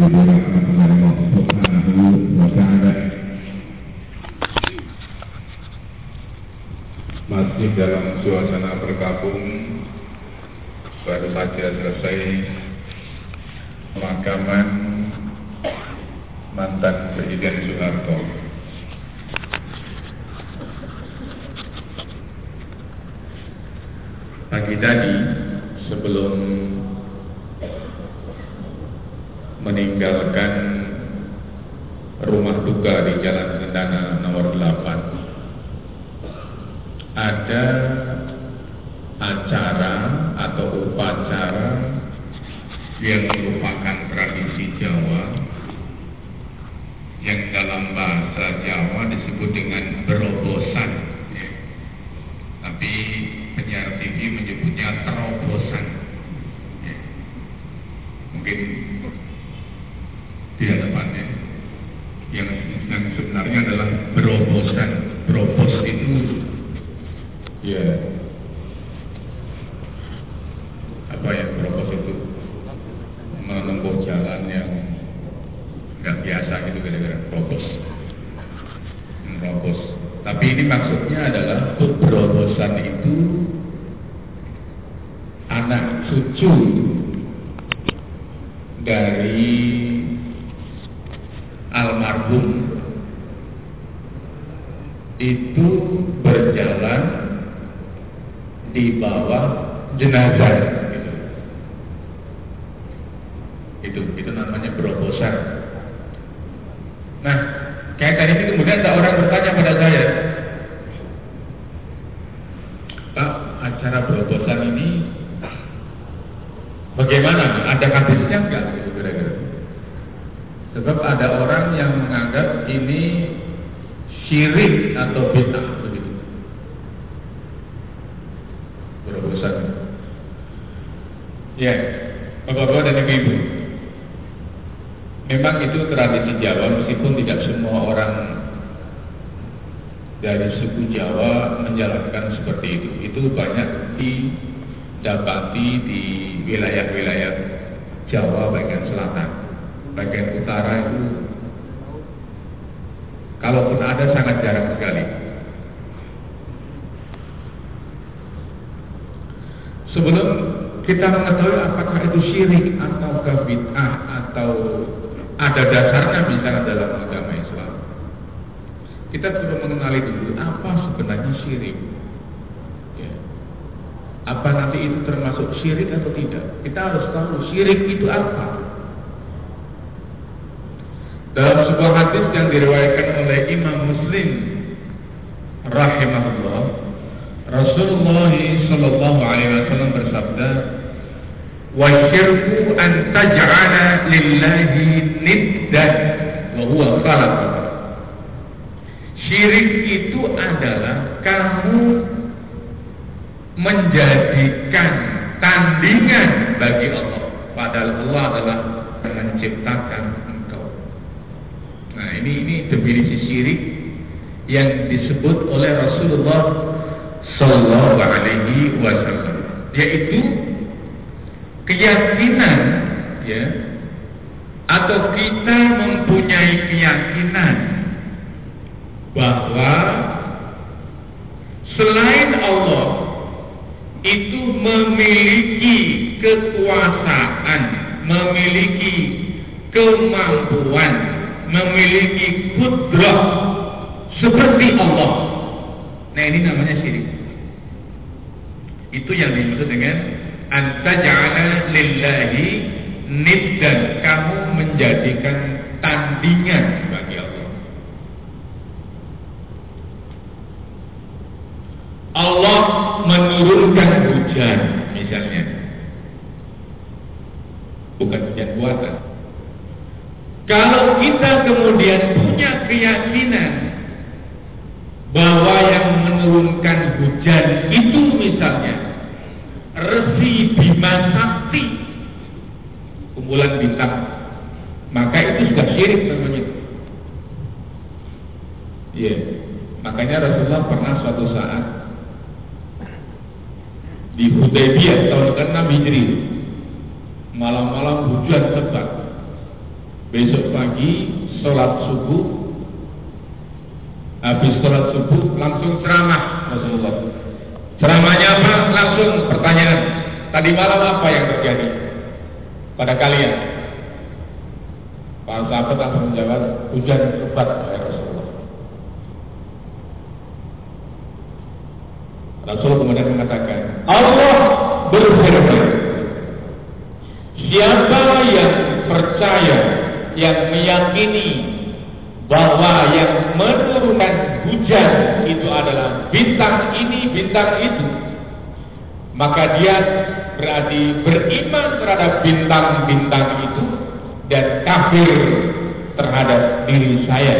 Masih dalam suasana berkabung baru saja selesai pemakaman mantan Presiden Soeharto. Pagi tadi sebelum meninggalkan rumah duka di Jalan Sendana nomor 8 ada acara atau upacara yang merupakan tradisi Jawa yang dalam bahasa Jawa disebut dengan berobosan ya. tapi penyiar TV menyebutnya terobosan ya. mungkin tidak tepatnya yang, yang sebenarnya adalah berobosan berobos itu ya apa ya berobos itu menempuh jalan yang nggak biasa gitu kira-kira berobos merobos tapi ini maksudnya adalah berobosan itu anak cucu dari almarhum itu berjalan di bawah jenazah gitu. itu itu namanya berobosan nah kayak tadi itu kemudian ada orang bertanya pada saya Pak acara berobosan ini bagaimana ada hadisnya enggak gitu kira-kira Sebab ada orang yang menganggap ini syirik atau bid'ah begitu. Berobosan. Ya, Bapak-bapak dan Ibu-ibu. Memang itu tradisi Jawa meskipun tidak semua orang dari suku Jawa menjalankan seperti itu. Itu banyak didapati di wilayah-wilayah Jawa bagian selatan bagian utara itu kalaupun ada sangat jarang sekali. Sebelum kita mengetahui apakah itu syirik atau bid'ah atau ada dasarnya misalnya dalam agama Islam, kita perlu mengenali dulu apa sebenarnya syirik. Ya. Apa nanti itu termasuk syirik atau tidak? Kita harus tahu syirik itu apa. Dalam sebuah hadis yang diriwayatkan oleh Imam Muslim rahimahullah, Rasulullah sallallahu alaihi wasallam bersabda, "Wa syirku an taj'ala lillahi niddan wa huwa khalaq." Syirik itu adalah kamu menjadikan tandingan bagi Allah padahal Allah adalah menciptakan Nah ini ini definisi syirik yang disebut oleh Rasulullah Sallallahu Alaihi Wasallam, yaitu keyakinan, ya, atau kita mempunyai keyakinan bahwa selain Allah itu memiliki kekuasaan, memiliki kemampuan memiliki kudrah seperti Allah. Nah ini namanya syirik. Itu yang dimaksud dengan antaja'ala lillahi niddan. Kamu menjadikan tandingan bagi Allah. Allah menurunkan hujan misalnya. Bukan hujan buatan. Kalau kita kemudian punya keyakinan bahwa yang menurunkan hujan itu misalnya Resi Bima Sakti kumpulan bintang maka itu sudah syirik namanya Iya yeah. makanya Rasulullah pernah suatu saat di Hudaybiyah tahun ke-6 Hijri malam-malam hujan lebat besok pagi sholat subuh. Habis sholat subuh langsung ceramah Rasulullah. Ceramahnya apa? langsung pertanyaan. Tadi malam apa yang terjadi? Pada kalian? Para sahabat langsung menjawab hujan lebat ya Rasulullah. Rasul kemudian mengatakan Allah berfirman siapa yang percaya yang meyakini bahwa yang menurunkan hujan itu adalah bintang ini, bintang itu, maka dia berarti beriman terhadap bintang-bintang itu dan kafir terhadap diri saya.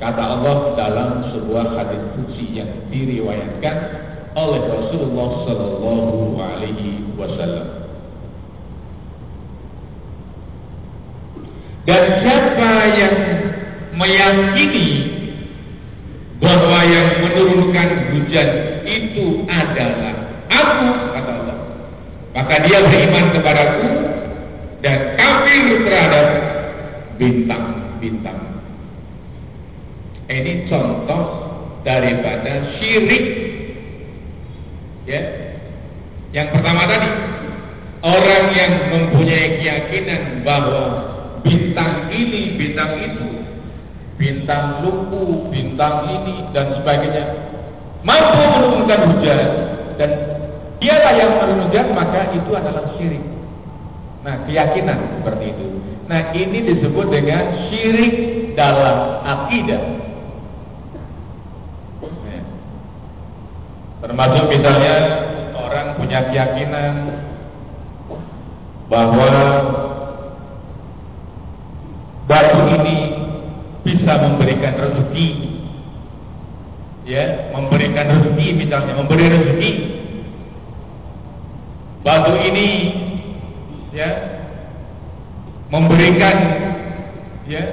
Kata Allah dalam sebuah hadis suci yang diriwayatkan oleh Rasulullah Sallallahu Alaihi Wasallam. Dan siapa yang meyakini bahwa yang menurunkan hujan itu adalah aku kata Allah maka dia beriman kepadaku dan kafir terhadap bintang-bintang. Ini contoh daripada syirik. Ya. Yang pertama tadi orang yang mempunyai keyakinan bahwa bintang ini bintang itu bintang luku, bintang ini dan sebagainya mampu menurunkan hujan dan dialah yang menurunkan maka itu adalah syirik. Nah keyakinan seperti itu. Nah ini disebut dengan syirik dalam akidah. Ya. Termasuk misalnya orang punya keyakinan bahwa batu ini bisa memberikan rezeki. Ya memberikan rezeki misalnya memberi rezeki. Batu ini ya memberikan ya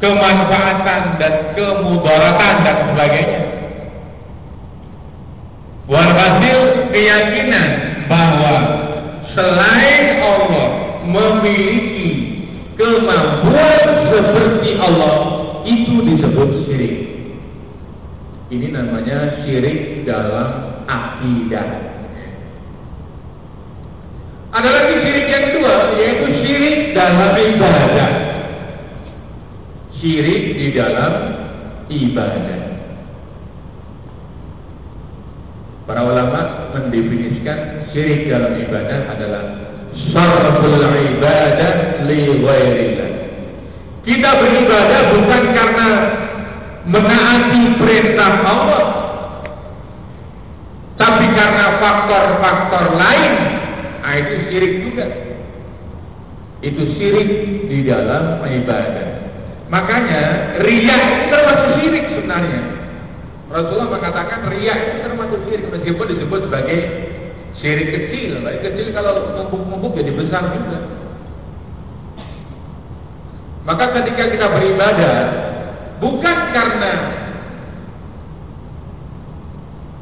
kemanfaatan dan kemudaratan dan sebagainya. Walhasil keyakinan bahwa selain Allah memiliki kemampuan seperti Allah itu disebut syirik. Ini namanya syirik dalam akidah. Ada lagi syirik yang kedua yaitu syirik dalam ibadah. Syirik di dalam ibadah. Para ulama mendefinisikan syirik dalam ibadah adalah ibadah li. Kita beribadah bukan karena menaati perintah Allah, tapi karena faktor-faktor lain. Nah, itu syirik juga. Itu syirik di dalam ibadah. Makanya riak itu termasuk syirik sebenarnya. Rasulullah mengatakan riak itu termasuk syirik meskipun disebut sebagai Syirik kecil, syirik kecil kalau mumpuk-mumpuk jadi besar juga. Maka ketika kita beribadah, bukan karena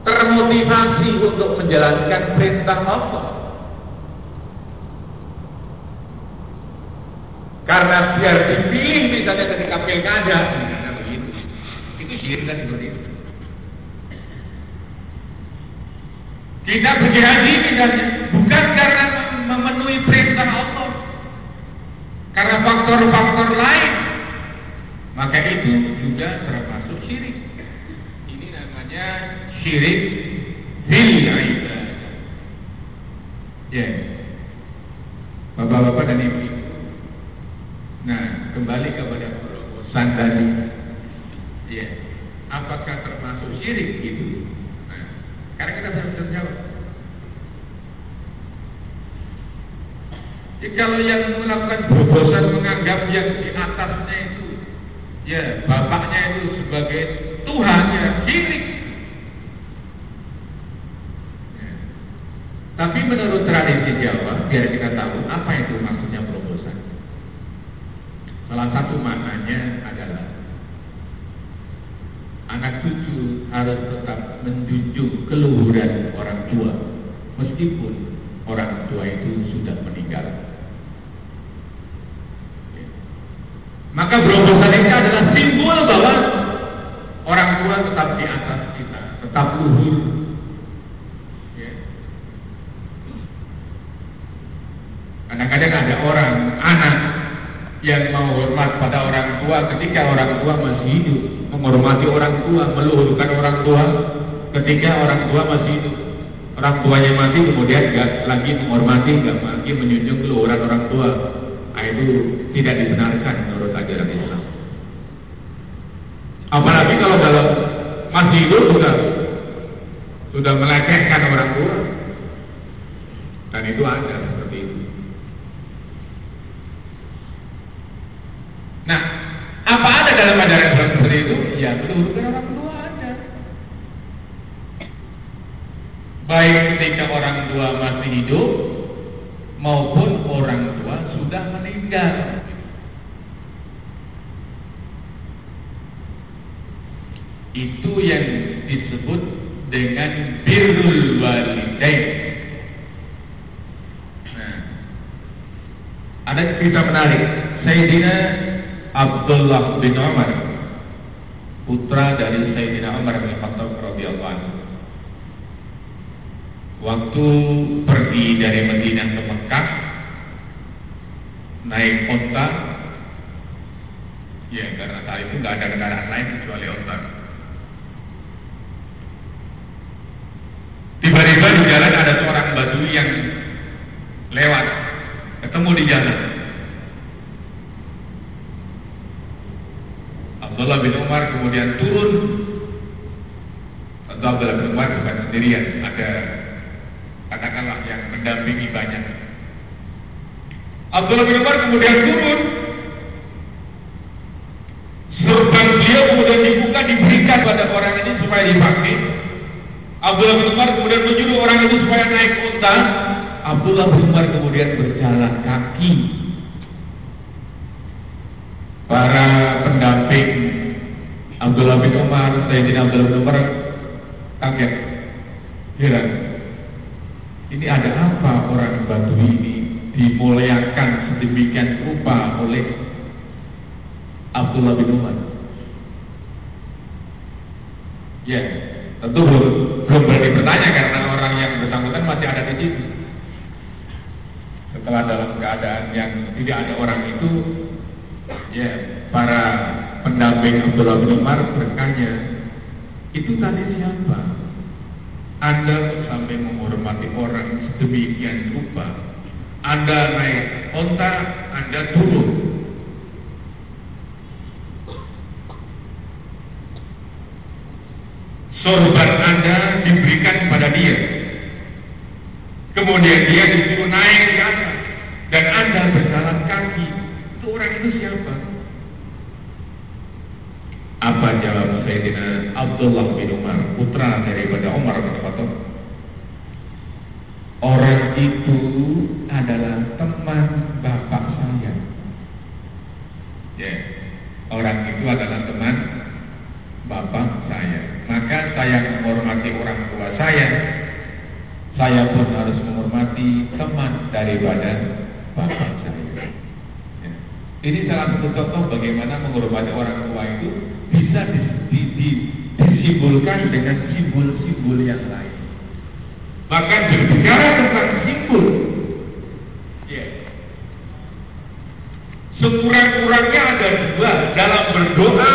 termotivasi untuk menjalankan perintah Allah. Karena biar dipilih misalnya dari kapil kada, itu syirik kan seperti itu. Kita pergi haji misalnya bukan karena memenuhi perintah Allah, karena faktor-faktor lain, maka itu juga termasuk syirik. Ini namanya syirik fil ibadah. Ya, bapak-bapak dan ibu. Nah, kembali kepada perusahaan tadi. Ya, apakah termasuk syirik itu? Karena kita bisa menjawab. Jadi kalau yang melakukan bobosan menganggap yang di atasnya itu, ya bapaknya itu sebagai Tuhan ya syirik. Ya. Tapi menurut tradisi Jawa, biar kita tahu apa itu maksudnya bobosan. Salah satu maknanya adalah anak cucu harus tetap menjunjung keluhuran orang tua meskipun orang tua itu sudah meninggal. Maka berombosan ini adalah simbol bahwa orang tua tetap di atas kita, tetap luhur. Ya. Kadang-kadang ada orang, anak yang mau hormat pada orang tua ketika orang tua masih hidup, menghormati orang tua, meluhurkan orang tua ketika orang tua masih hidup. Orang tuanya mati kemudian gak lagi menghormati, gak lagi menjunjung keluhuran orang tua. Nah, itu tidak dibenarkan menurut ajaran Islam. Apalagi kalau dalam masih hidup sudah sudah melecehkan orang tua. Dan itu ada seperti itu. Nah, apa ada dalam ajaran Islam seperti itu? Meluhurkan orang tua ada. Baik ketika orang tua masih hidup maupun orang tua sudah meninggal. Itu yang disebut dengan birrul walidain. Nah, ada cerita menarik. Sayyidina Abdullah bin Umar, putra dari Sayyidina Umar bin Khattab radhiyallahu. Waktu pergi dari Madinah ke Mekah, naik onta, ya karena saat itu nggak ada kendaraan lain kecuali onta. Tiba-tiba di jalan ada seorang badui yang lewat, ketemu di jalan. Abdullah bin Umar kemudian turun. Abdullah bin Umar bukan sendirian, ada katakanlah yang mendampingi banyak. Abdullah bin Umar kemudian turun. Serban beliau kemudian dibuka diberikan pada orang ini supaya dipakai. Abdullah bin Umar kemudian menyuruh orang itu supaya naik unta. Abdullah bin Umar kemudian berjalan kaki. Para Sayyidina Abdullah bin Umar kaget, heran. Ini ada apa orang Batu ini dimuliakan sedemikian rupa oleh Abdullah bin Umar? Ya, tentu belum, belum berani bertanya karena orang yang bersangkutan masih ada di situ. Setelah dalam keadaan yang tidak ada orang itu, ya para pendamping Abdullah bin Umar bertanya, itu tadi siapa? Anda sampai menghormati orang sedemikian rupa. Anda naik onta, Anda turun. Sorban Anda diberikan kepada dia. Kemudian dia disuruh naik ke atas. Dan Anda berjalan kaki. Itu orang itu siapa? Apa jawab Sayyidina Abdullah bin Umar, putra daripada Umar bin Khattab? Orang itu adalah teman bapak saya. Ya, orang itu adalah teman bapak saya. Maka saya menghormati orang tua saya. Saya pun harus menghormati teman daripada bapak saya. Ya. Ini salah satu contoh bagaimana menghormati orang tua itu bisa di, di, di, disimbolkan dengan simbol-simbol yang lain. Bahkan berbicara tentang simbol, ya. sekurang-kurangnya ada dua dalam berdoa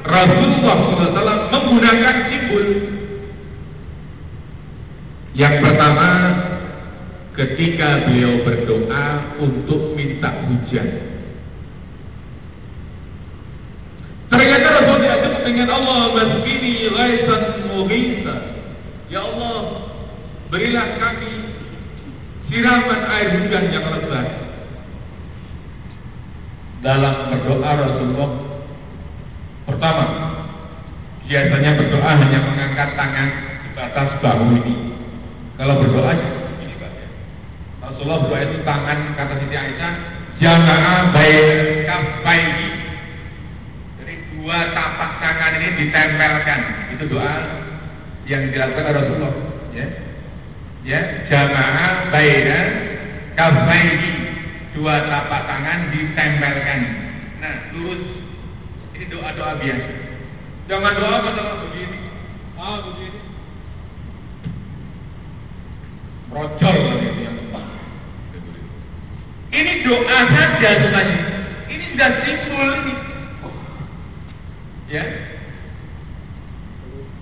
Rasulullah SAW menggunakan simbol. Yang pertama, ketika beliau berdoa untuk minta hujan. Ternyata Rasul diajak dengan Allah Masbini ghaisan mughisa. Ya Allah, berilah kami siraman air hujan yang lebat. Dalam berdoa Rasulullah pertama biasanya berdoa hanya mengangkat tangan di batas bahu ini. Kalau berdoa ini bagian. Rasulullah berdoa itu tangan kata Siti Aisyah jamaah baik kafaihi dua tapak tangan ini ditempelkan. Itu doa yang dilakukan Rasulullah. Ya, ya jamaah baina kafaihi dua tapak tangan ditempelkan. Nah, lurus. Ini doa-doa biasa. Jangan doa kata begini. Ah, begini. Rocol ini yang tepat. Ini doa saja sebenarnya. Ini sudah simbol ini. Ya.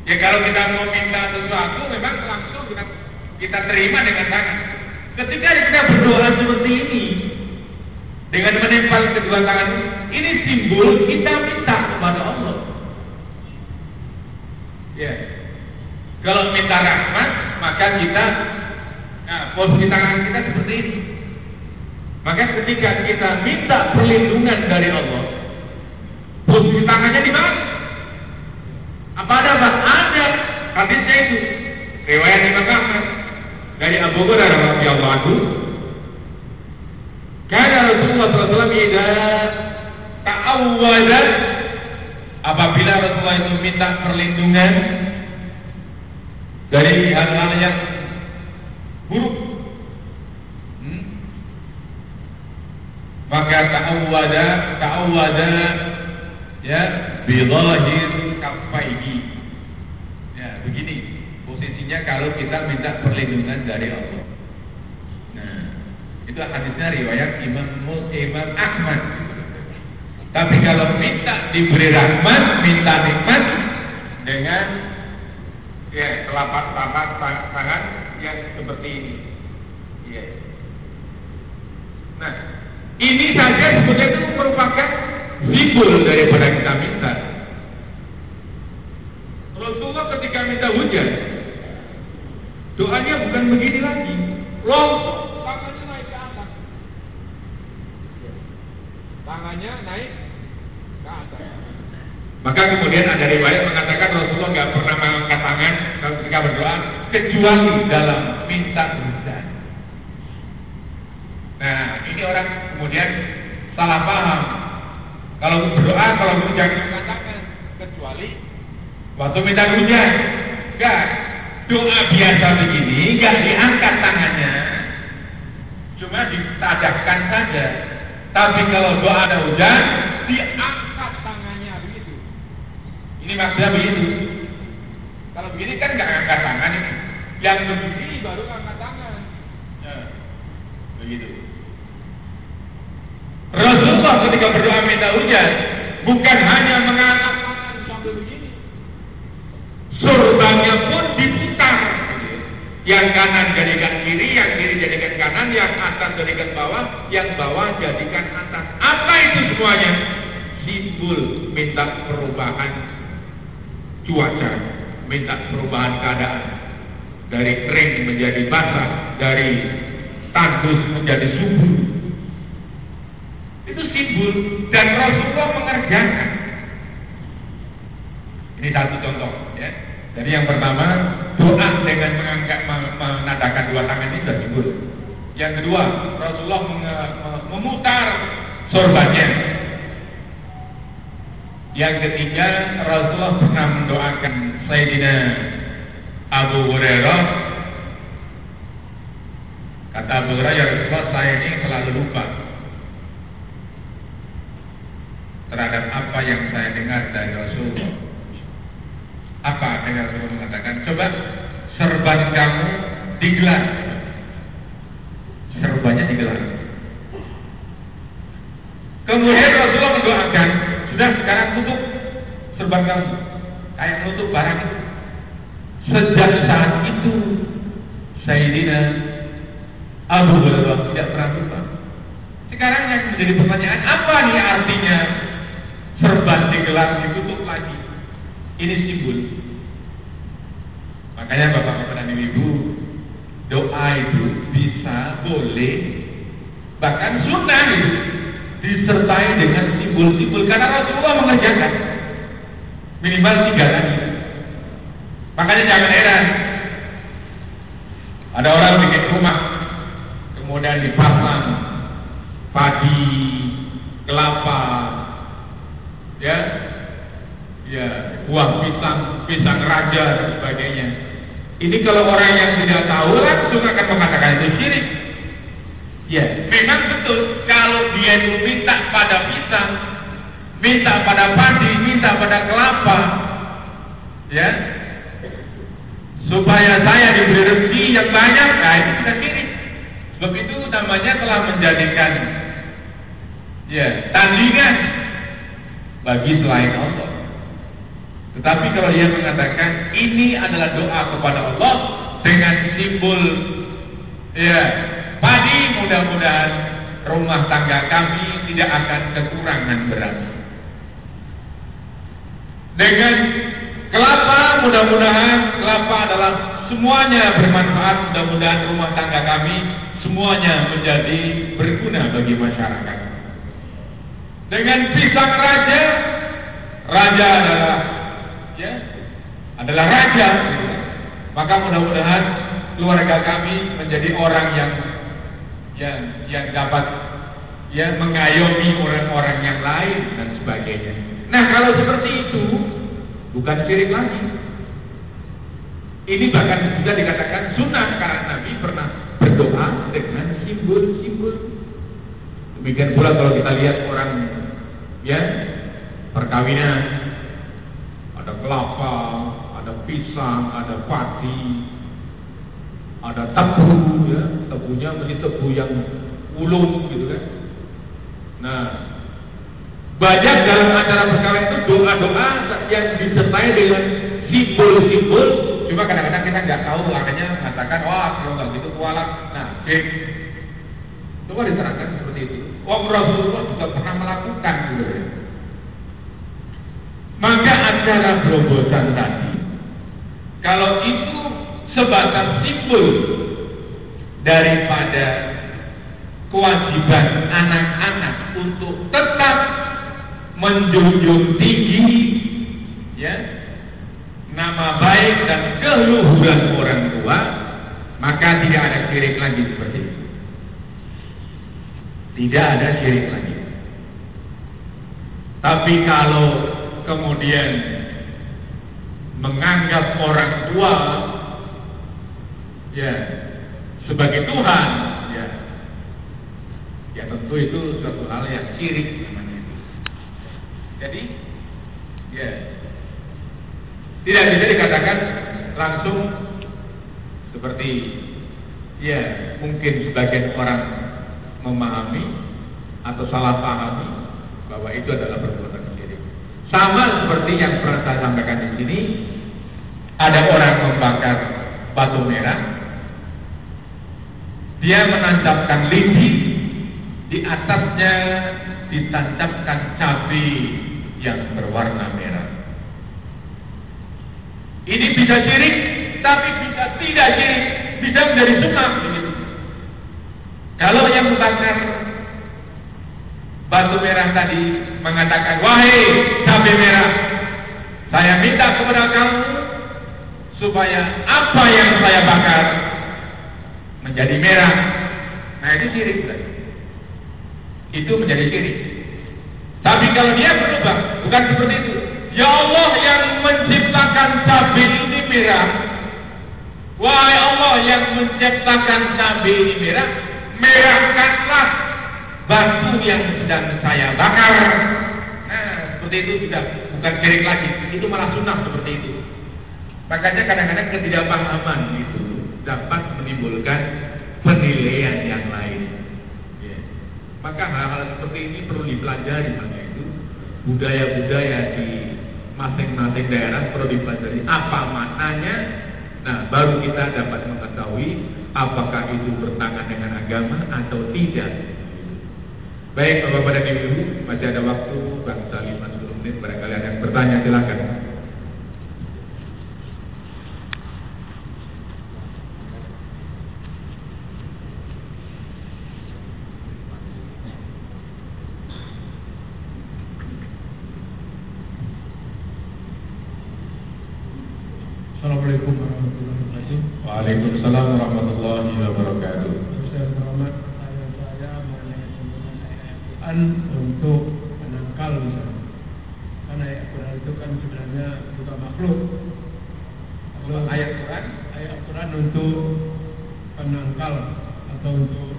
Ya kalau kita mau minta sesuatu memang langsung kita kita terima dengan tangan. Ketika kita berdoa seperti ini dengan menempel kedua tangan ini simbol kita minta kepada Allah. Ya. Kalau minta rahmat maka kita nah, posisi tangan kita seperti ini. Maka ketika kita minta perlindungan dari Allah, posisi tangannya di mana? Apa ada apa? Ada. Hadisnya itu. Riwayat Imam Ahmad dari Abu Hurairah radhiyallahu anhu. Karena Rasulullah SAW tidak ta'awwada apabila Rasulullah itu minta perlindungan dari hal-hal yang buruk hmm? maka ta'awwada ta'awwada ya bidhahir kaffaihi ya begini posisinya kalau kita minta perlindungan dari Allah. Nah itu hadisnya riwayat Imam Imam Ahmad. Tapi kalau minta diberi rahmat minta nikmat dengan ya telapak telapak tangan yang seperti ini. Ya. nah ini saja sebetulnya itu merupakan simbol daripada kita minta Rasulullah ketika minta hujan, doanya bukan begini lagi. Langsung tangannya naik ke atas. Tangannya naik ke atas. Kemudian ada riwayat mengatakan Rasulullah nggak pernah mengangkat tangan ketika berdoa kecuali dalam minta hujan. Nah, ini orang kemudian salah paham. Kalau berdoa, kalau hujan angkat tangan, kecuali Waktu minta hujan, enggak. Doa biasa begini, enggak diangkat tangannya. Cuma ditadahkan saja. Tapi kalau doa ada hujan, diangkat. Ini maksudnya begitu. Kalau begini kan enggak angkat tangan ini. Yang begini baru angkat tangan. Ya, begitu. Rasulullah ketika berdoa minta hujan, bukan hanya mengangkat tangan sambil begini surbannya pun diputar. Yang kanan jadikan kiri, yang kiri jadikan kanan, yang atas jadikan bawah, yang bawah jadikan atas. Apa itu semuanya? Simbol minta perubahan cuaca, minta perubahan keadaan. Dari kering menjadi basah, dari tandus menjadi subur. Itu simbol dan Rasulullah mengerjakan. Ini satu contoh ya. Jadi yang pertama doa dengan mengangkat menadakan dua tangan ini sudah cukup. Yang kedua Rasulullah memutar sorbannya. Yang ketiga Rasulullah pernah mendoakan Sayyidina Abu Hurairah. Kata Abu Hurairah ya Rasulullah saya ini selalu lupa terhadap apa yang saya dengar dari Rasulullah. Apa dengan Rasulullah mengatakan? Coba serban kamu digelar. Serbannya digelar. Kemudian Rasulullah mendoakan, sudah sekarang tutup serban kamu. Kayak menutup barang itu. Sejak saat itu Sayyidina Abu Hurairah tidak pernah lupa. Sekarang yang menjadi pertanyaan, apa nih artinya serban digelar ditutup lagi? Ini simbol. Makanya Bapak-Bapak dan Ibu, doa itu bisa, boleh, bahkan sunnah itu disertai dengan simbol-simbol karena Rasulullah mengerjakan minimal tiga kali. Makanya jangan heran. Ada orang bikin rumah, kemudian dipasang padi, kelapa, ya, ya, buah pisang, pisang raja dan sebagainya. Ini kalau orang yang tidak tahu langsung akan mengatakan itu syirik. Ya, memang betul kalau dia itu minta pada pisang, minta pada padi, minta pada kelapa, ya, supaya saya diberi rezeki yang banyak, nah itu kita syirik. Sebab itu namanya telah menjadikan ya tandingan bagi selain Allah. Tetapi kalau dia mengatakan ini adalah doa kepada Allah dengan simbol ya mudah-mudahan rumah tangga kami tidak akan kekurangan beras. Dengan kelapa mudah-mudahan kelapa adalah semuanya bermanfaat mudah-mudahan rumah tangga kami semuanya menjadi berguna bagi masyarakat. Dengan pisang raja, raja adalah ya adalah raja. Maka mudah-mudahan keluarga kami menjadi orang yang yang yang dapat ya mengayomi orang-orang yang lain dan sebagainya. Nah kalau seperti itu bukan syirik lagi. Ini bahkan bisa dikatakan sunnah karena Nabi pernah berdoa dengan simbol-simbol. Demikian pula kalau kita lihat orang ya perkawinan ada kelapa, ada pisang, ada padi, ada tebu ya, tebunya mesti tebu yang ulung gitu kan. Nah, banyak dalam acara perkawinan itu doa-doa yang disertai dengan simbol-simbol. Cuma kadang-kadang kita nggak tahu, akhirnya mengatakan, wah kalau nggak gitu kualat. Nah, cek. Coba diterangkan seperti itu. Wah Rasulullah juga pernah melakukan gitu ya. Maka acara berobosan tadi, kalau itu sebatas simbol daripada kewajiban anak-anak untuk tetap menjunjung tinggi ya nama baik dan keluhuran orang tua maka tidak ada syirik lagi seperti itu. Tidak ada syirik lagi. Tapi kalau kemudian menganggap orang tua ya. Sebagai Tuhan. Ya. Ya tentu itu suatu hal yang syirik namanya itu. Jadi ya. Tidak bisa dikatakan langsung seperti ya mungkin sebagian orang memahami atau salah pahami bahwa itu adalah perbuatan syirik. Sama seperti yang pernah saya sampaikan di sini ada orang membakar batu merah dia menancapkan lidi, di atasnya ditancapkan cabai yang berwarna merah. Ini bisa syirik, tapi bisa tidak syirik, bisa menjadi sunnah. Kalau yang membakar batu merah tadi mengatakan, wahai cabai merah, saya minta kepada kamu supaya apa yang saya bakar menjadi merah. Nah itu syirik berarti. Itu menjadi syirik. Tapi kalau dia berubah, bukan seperti itu. Ya Allah yang menciptakan cabai ini merah. Wahai Allah yang menciptakan cabai ini merah, merahkanlah batu yang sedang saya bakar. Nah, seperti itu sudah bukan syirik lagi. Itu malah sunnah seperti itu. Makanya kadang-kadang ketidakpahaman itu dapat menimbulkan penilaian yang lain. Ya. Maka hal-hal seperti ini perlu dipelajari makanya itu budaya-budaya di masing-masing daerah perlu dipelajari apa maknanya. Nah, baru kita dapat mengetahui apakah itu bertangan dengan agama atau tidak. Baik, Bapak dan Ibu, masih ada waktu, bangsa 5 menit, barangkali ada yang bertanya, silakan. Waalaikumsalam warahmatullahi wabarakatuh. Saya Muhammad, saya saya mengenai Quran untuk menangkal misalnya. Karena ayat Quran itu kan sebenarnya juga makhluk. Kalau ayat Quran, ayat Quran untuk penangkal atau untuk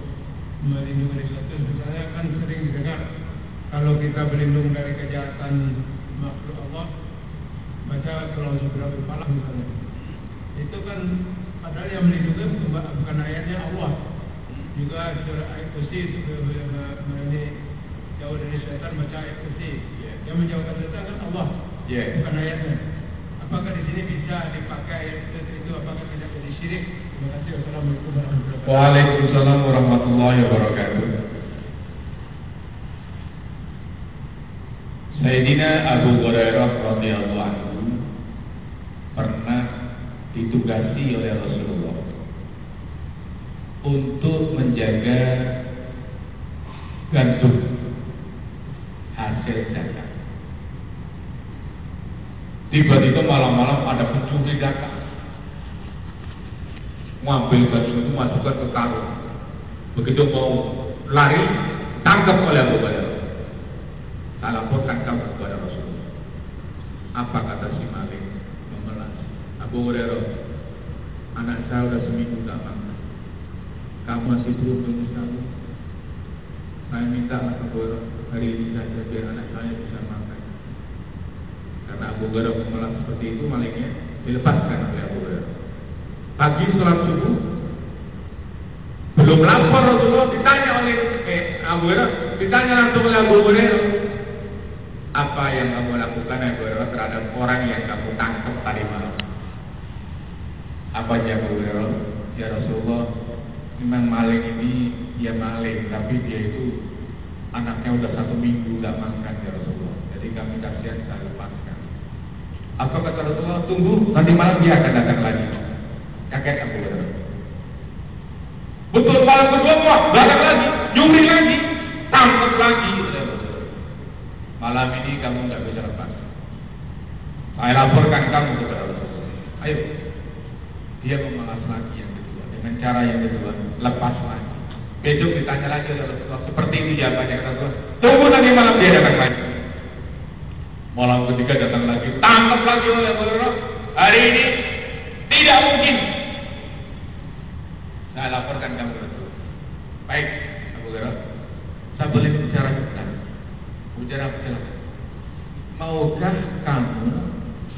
melindungi sesuatu misalnya kan sering didengar kalau kita berlindung dari kejahatan makhluk Allah baca kalau segera berpalah misalnya itu kan padahal yang melindungi bukan, bukan ayatnya Allah. Juga surah ayat kursi ini jauh dari syaitan baca ayat kursi. Ya. yang menjauhkan syaitan kan Allah Ya. bukan ayatnya. Apakah di sini bisa dipakai ayat itu, itu? Apakah tidak jadi syirik? Terima kasih. Wassalamualaikum warahmatullahi wabarakatuh. Waalaikumsalam warahmatullahi wabarakatuh. Sayyidina Abu Hurairah radhiyallahu anhu pernah ditugasi oleh Rasulullah untuk menjaga gandum hasil zakat. Tiba-tiba malam-malam ada pencuri zakat mengambil gandum itu masukkan ke karung. Begitu mau lari, tangkap oleh Abu Hurairah. Saya laporkan kamu kepada Rasulullah. Apa kata si maling? Abu Hurairah, anak saya sudah seminggu tak makan. Kamu masih beruntung sekali. Saya minta Abu Hurairah hari ini saja biar anak saya bisa makan. Karena Abu Hurairah memelas seperti itu, malingnya dilepaskan oleh Abu Hurairah. Pagi sholat subuh, belum lapor Rasulullah ditanya oleh eh, Abu Hurairah, ditanya langsung oleh Abu Hurairah, apa yang kamu lakukan Abu Hurairah terhadap orang yang kamu tangkap tadi malam? Apa aja Abu Hurairah? Ya Rasulullah, memang maling ini dia maling, tapi dia itu anaknya udah satu minggu gak makan ya Rasulullah. Jadi kami kasihan saya lepaskan. Apa kata Rasulullah? Tunggu, nanti malam dia akan datang lagi. Kaget Hurairah. Betul malam kedua wah datang lagi, nyuri lagi, tangkap lagi. Malam ini kamu nggak bisa lepas. Saya laporkan kamu kepada Rasulullah. Ayo, dia memalas lagi yang kedua dengan cara yang kedua, lepas lagi. Besok ditanya lagi oleh Rasulullah, seperti itu jawabannya kata Rasulullah. Tunggu nanti malam dia datang lagi. Malam ketiga datang lagi, tangkap lagi oleh Rasulullah. Hari ini tidak mungkin saya laporkan kamu Rasulullah. Baik, Abu Hurairah. Saya boleh bicara sebentar. Bicara bicara. Maukah kamu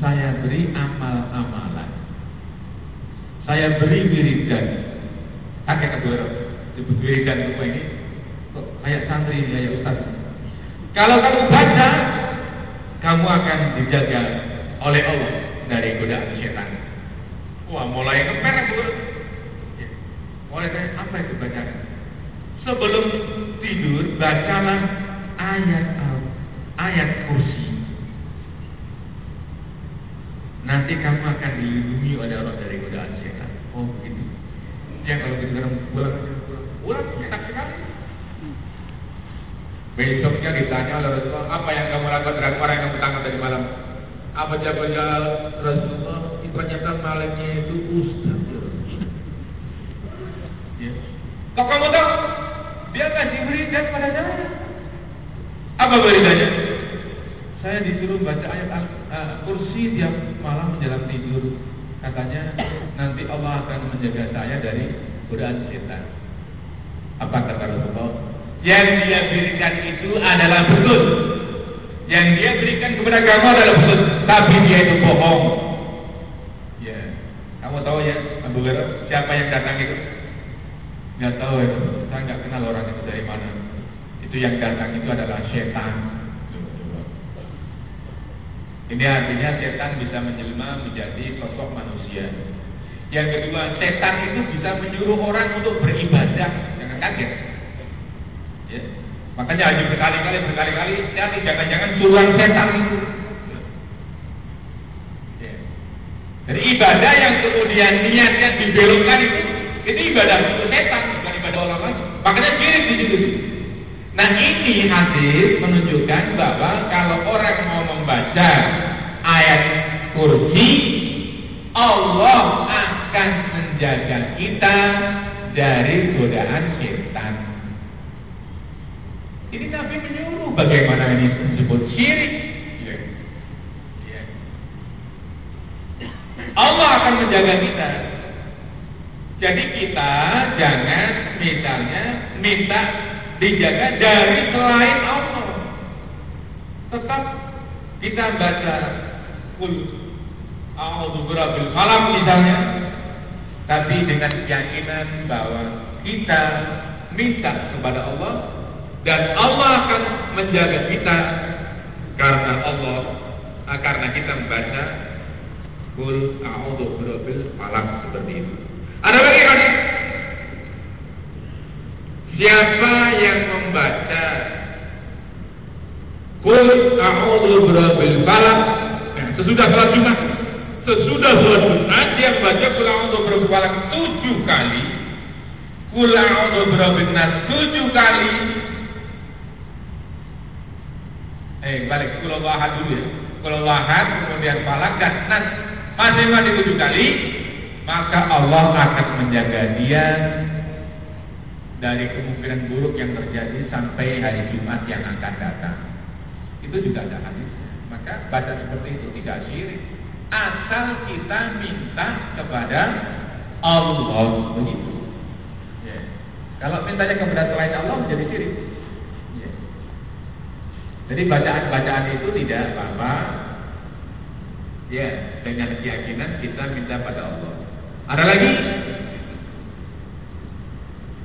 saya beri amal-amalan? Saya beri wiridan. Kakek Hurairah. Disebut wiridan itu ini. Kok kayak santri ini, kayak ustaz. Kalau kamu baca, kamu akan dijaga oleh Allah dari godaan setan. Wah, mulai ngeper Abu Hurairah. Mulai tanya, apa itu bacaan? Sebelum tidur, bacalah ayat ayat kursi. Nanti kamu akan dilindungi oleh Allah dari godaan setan. Oh begitu. Ya kalau gitu aja pulang. Pulang enak sekali. Besoknya ditanya oleh Rasulullah, apa yang kamu lakukan terhadap orang yang kamu tadi malam? Apa jawabannya Rasulullah? Ternyata malingnya itu ustaz. Ya. Kok kamu tahu? Dia kasih berikan pada saya. Apa beritanya? Saya disuruh baca ayat uh, kursi tiap malam menjelang tidur. Katanya nanti Allah akan menjaga saya dari godaan setan. Apa kata Rasulullah? Yang dia berikan itu adalah betul. Yang dia berikan kepada kamu adalah betul. Tapi dia itu bohong. Ya, kamu tahu ya Abu Hurairah siapa yang datang itu? Nggak tahu ya, saya nggak kenal orang itu dari mana. Itu yang datang itu adalah setan. Ini artinya setan bisa menjelma menjadi sosok manusia. Yang kedua, setan itu bisa menyuruh orang untuk beribadah. Jangan kaget. Ya. Makanya haji berkali-kali berkali-kali hati jangan-jangan suruhan setan itu. Ya. Jadi ibadah yang kemudian niatnya dibelokkan itu itu ibadah untuk setan bukan ibadah orang lain. Makanya kirim di situ. Nah ini hadis menunjukkan bahwa kalau orang mau membaca ayat kursi, Allah akan menjaga kita dari godaan setan. Ini Nabi menyuruh bagaimana ini disebut syirik. Ya. Ya. Allah akan menjaga kita. Jadi kita jangan misalnya minta dijaga dari selain Allah. tetap kita baca kul a'udzu birabbil falaq misalnya tapi dengan keyakinan bahwa kita minta kepada Allah dan Allah akan menjaga kita karena Allah ah, karena kita membaca kul a'udzu birabbil falaq seperti itu. Ada lagi hadis Siapa yang membaca? Kul a'udzu birabbil falaq. Nah, sesudah salat Jumat. Sesudah salat Jumat dia membaca kul a'udzu birabbil falaq tujuh kali. Kul a'udzu birabbin nas tujuh kali. Eh balik kul ahad dulu ya. Kul ahad kemudian falak dan nas. Masing-masing tujuh kali maka Allah akan menjaga dia dari kemungkinan buruk yang terjadi sampai hari Jumat yang akan datang. Itu juga ada hadisnya. Maka baca seperti itu tidak syirik. Asal kita minta kepada Allah begitu. Ya. Kalau mintanya kepada selain Allah menjadi syirik. Ya. Jadi bacaan-bacaan itu tidak apa-apa. Ya, dengan keyakinan kita minta pada Allah. Ada lagi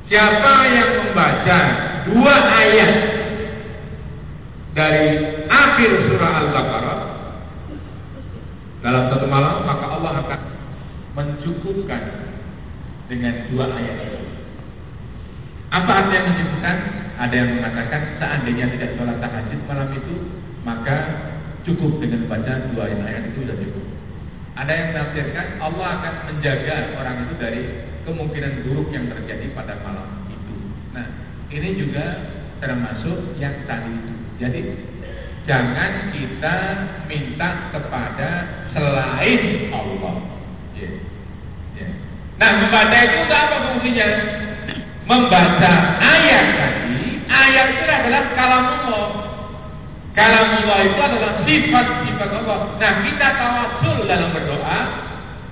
Siapa yang membaca dua ayat dari akhir surah Al-Baqarah dalam satu malam, maka Allah akan mencukupkan dengan dua ayat itu. Apa artinya mencukupkan? Ada yang mengatakan seandainya tidak sholat tahajud malam itu, maka cukup dengan baca dua ayat itu sudah cukup. Ada yang menafsirkan Allah akan menjaga orang itu dari kemungkinan buruk yang terjadi pada malam itu. Nah, ini juga termasuk yang tadi itu. Jadi jangan kita minta kepada selain Allah. Yeah. Yeah. Nah, membaca itu apa fungsinya? Membaca ayat tadi, ayat itu adalah kalam Allah. Kalam Allah itu adalah sifat-sifat Allah. Nah, kita tawasul dalam berdoa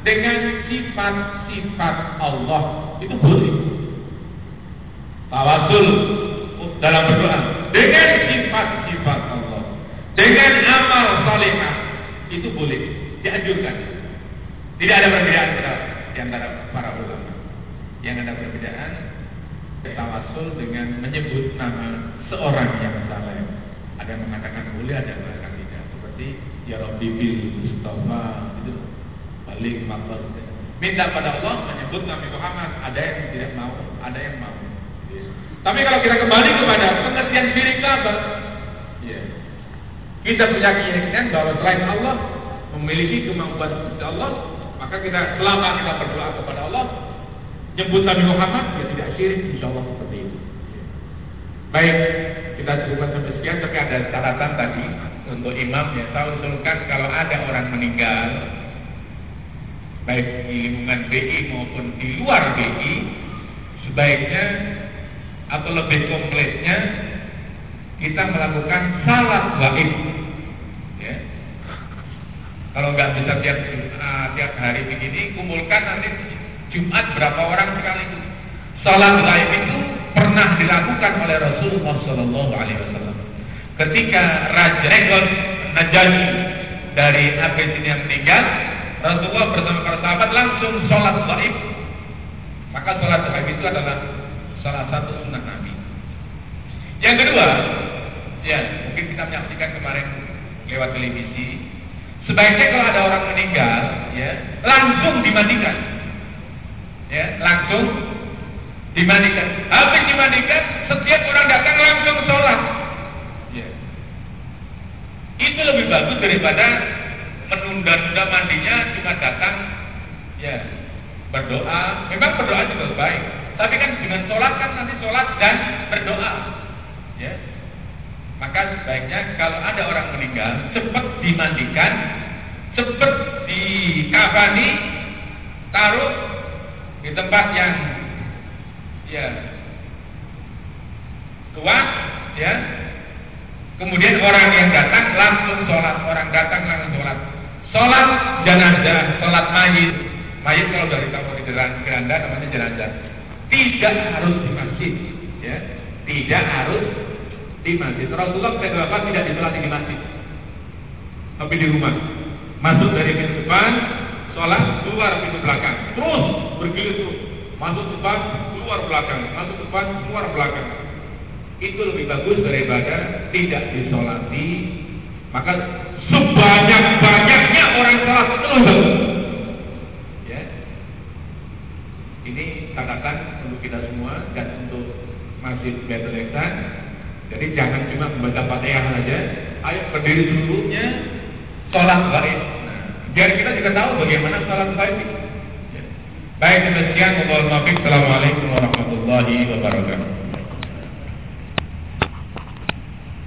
dengan sifat-sifat Allah itu boleh. Tawasul dalam berdoa dengan sifat-sifat Allah, dengan amal salehah itu boleh dianjurkan. Tidak ada perbedaan di antara para ulama. Yang ada perbedaan tawasul dengan menyebut nama seorang yang saleh. Ada yang mengatakan boleh, ada yang mengatakan tidak. Seperti Ya Rabbi bil Mustafa itu minta pada Allah menyebut Nabi Muhammad ada yang tidak mau ada yang mau ya. tapi kalau kita kembali kepada pengertian syirik apa ya. kita punya keyakinan bahwa selain Allah memiliki kemampuan seperti Allah maka kita selama kita berdoa kepada Allah nyebut Nabi Muhammad ya tidak syirik insya Allah seperti itu baik kita cukupkan sampai sekian tapi ada catatan tadi untuk imam ya saya usulkan kalau ada orang meninggal baik di lingkungan BI maupun di luar BI sebaiknya atau lebih kompleknya kita melakukan salat gaib. Ya. kalau nggak bisa tiap uh, tiap hari begini kumpulkan nanti Jumat berapa orang sekali salat gaib itu pernah dilakukan oleh Rasulullah Shallallahu Alaihi Wasallam. Ketika Raja Egon Najasyi dari Abyssinia meninggal Rasulullah bersama para sahabat langsung sholat gaib. Maka sholat gaib itu adalah salah satu sunnah Nabi. Yang kedua, ya mungkin kita menyaksikan kemarin lewat televisi. Sebaiknya kalau ada orang meninggal, ya langsung dimandikan, ya langsung dimandikan. Habis dimandikan, setiap orang datang langsung sholat. Ya. Itu lebih bagus daripada menunda-nunda mandinya cuma datang ya berdoa. Memang berdoa juga baik. Tapi kan dengan sholat kan nanti sholat dan berdoa ya. Maka sebaiknya kalau ada orang meninggal cepat dimandikan cepat dikafani taruh di tempat yang ya luas ya. Kemudian orang yang datang langsung sholat orang datang langsung sholat Sholat jenazah, sholat mayit. Mayit kalau dari tahu di keranda namanya jenazah. Tidak harus di masjid, ya. Tidak harus di masjid. Rasulullah SAW tidak disolati di masjid, tapi di rumah. Masuk dari pintu depan, sholat, keluar pintu belakang. Terus bergilir terus. Masuk depan, keluar belakang. Masuk depan, keluar belakang. Itu lebih bagus daripada tidak disolati. Maka sebanyak-banyaknya orang sholat itu Ya. Ini catatan untuk kita semua dan untuk masjid Ihsan. Jadi jangan cuma membaca Fatihah saja. Ayo berdiri dulunya sholat gaib. Nah, biar kita juga tahu bagaimana sholat itu. Ya. Baik demikian. Wassalamualaikum warahmatullahi wabarakatuh.